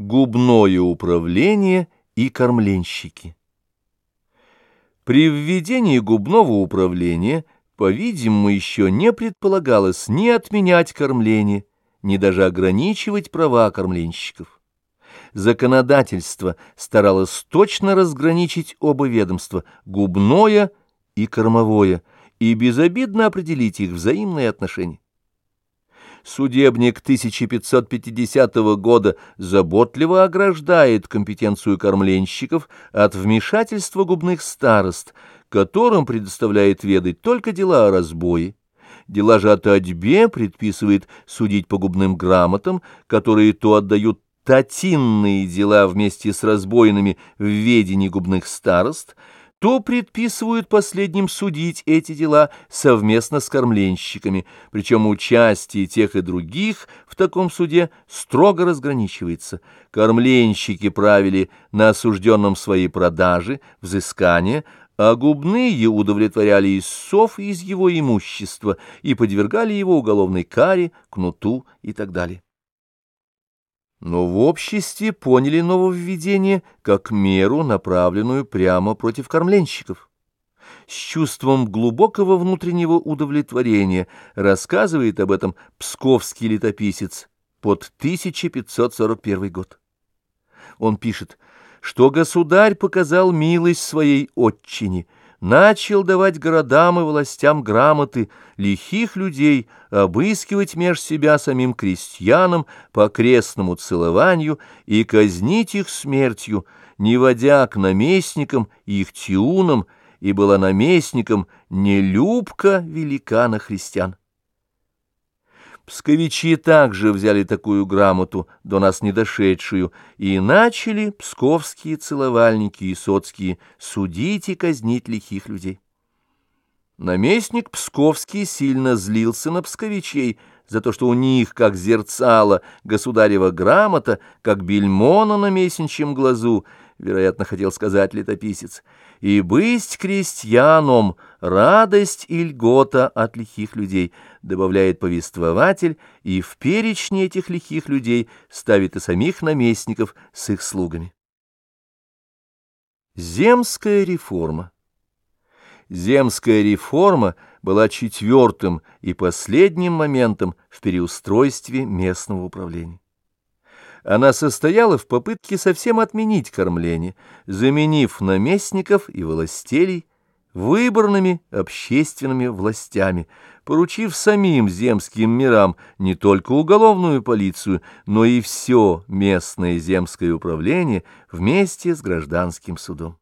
Губное управление и кормленщики. При введении губного управления, по-видимому, еще не предполагалось ни отменять кормление, ни даже ограничивать права кормленщиков. Законодательство старалось точно разграничить оба ведомства – губное и кормовое, и безобидно определить их взаимные отношения судебник 1550 года заботливо ограждает компетенцию кормленщиков от вмешательства губных старост, которым предоставляет ведать только дела о разбое. Дела же о татьбе предписывает судить по губным грамотам, которые то отдают татинные дела вместе с разбойными в ведении губных старост – то предписывают последним судить эти дела совместно с кормленщиками, причем участие тех и других в таком суде строго разграничивается. Кормленщики правили на осужденном свои продажи, взыскания, а губные удовлетворяли истцов из его имущества и подвергали его уголовной каре, кнуту и так далее но в обществе поняли нововведение как меру, направленную прямо против кормленщиков. С чувством глубокого внутреннего удовлетворения рассказывает об этом псковский летописец под 1541 год. Он пишет, что государь показал милость своей отчине – начал давать городам и властям грамоты лихих людей, обыскивать меж себя самим крестьянам по крестному целованию и казнить их смертью, не водя к наместникам их тиунам, и была наместником не любка великана христиан. Псковичи также взяли такую грамоту, до нас не дошедшую, и начали псковские целовальники и соцкие судить и казнить лихих людей. Наместник Псковский сильно злился на псковичей за то, что у них, как зерцало, государева грамота, как бельмо на наместничьем глазу, вероятно, хотел сказать летописец, и быть крестьяном — радость и льгота от лихих людей, добавляет повествователь, и в перечне этих лихих людей ставит и самих наместников с их слугами. Земская реформа Земская реформа была четвертым и последним моментом в переустройстве местного управления. Она состояла в попытке совсем отменить кормление, заменив наместников и властелей выборными общественными властями, поручив самим земским мирам не только уголовную полицию, но и все местное земское управление вместе с гражданским судом.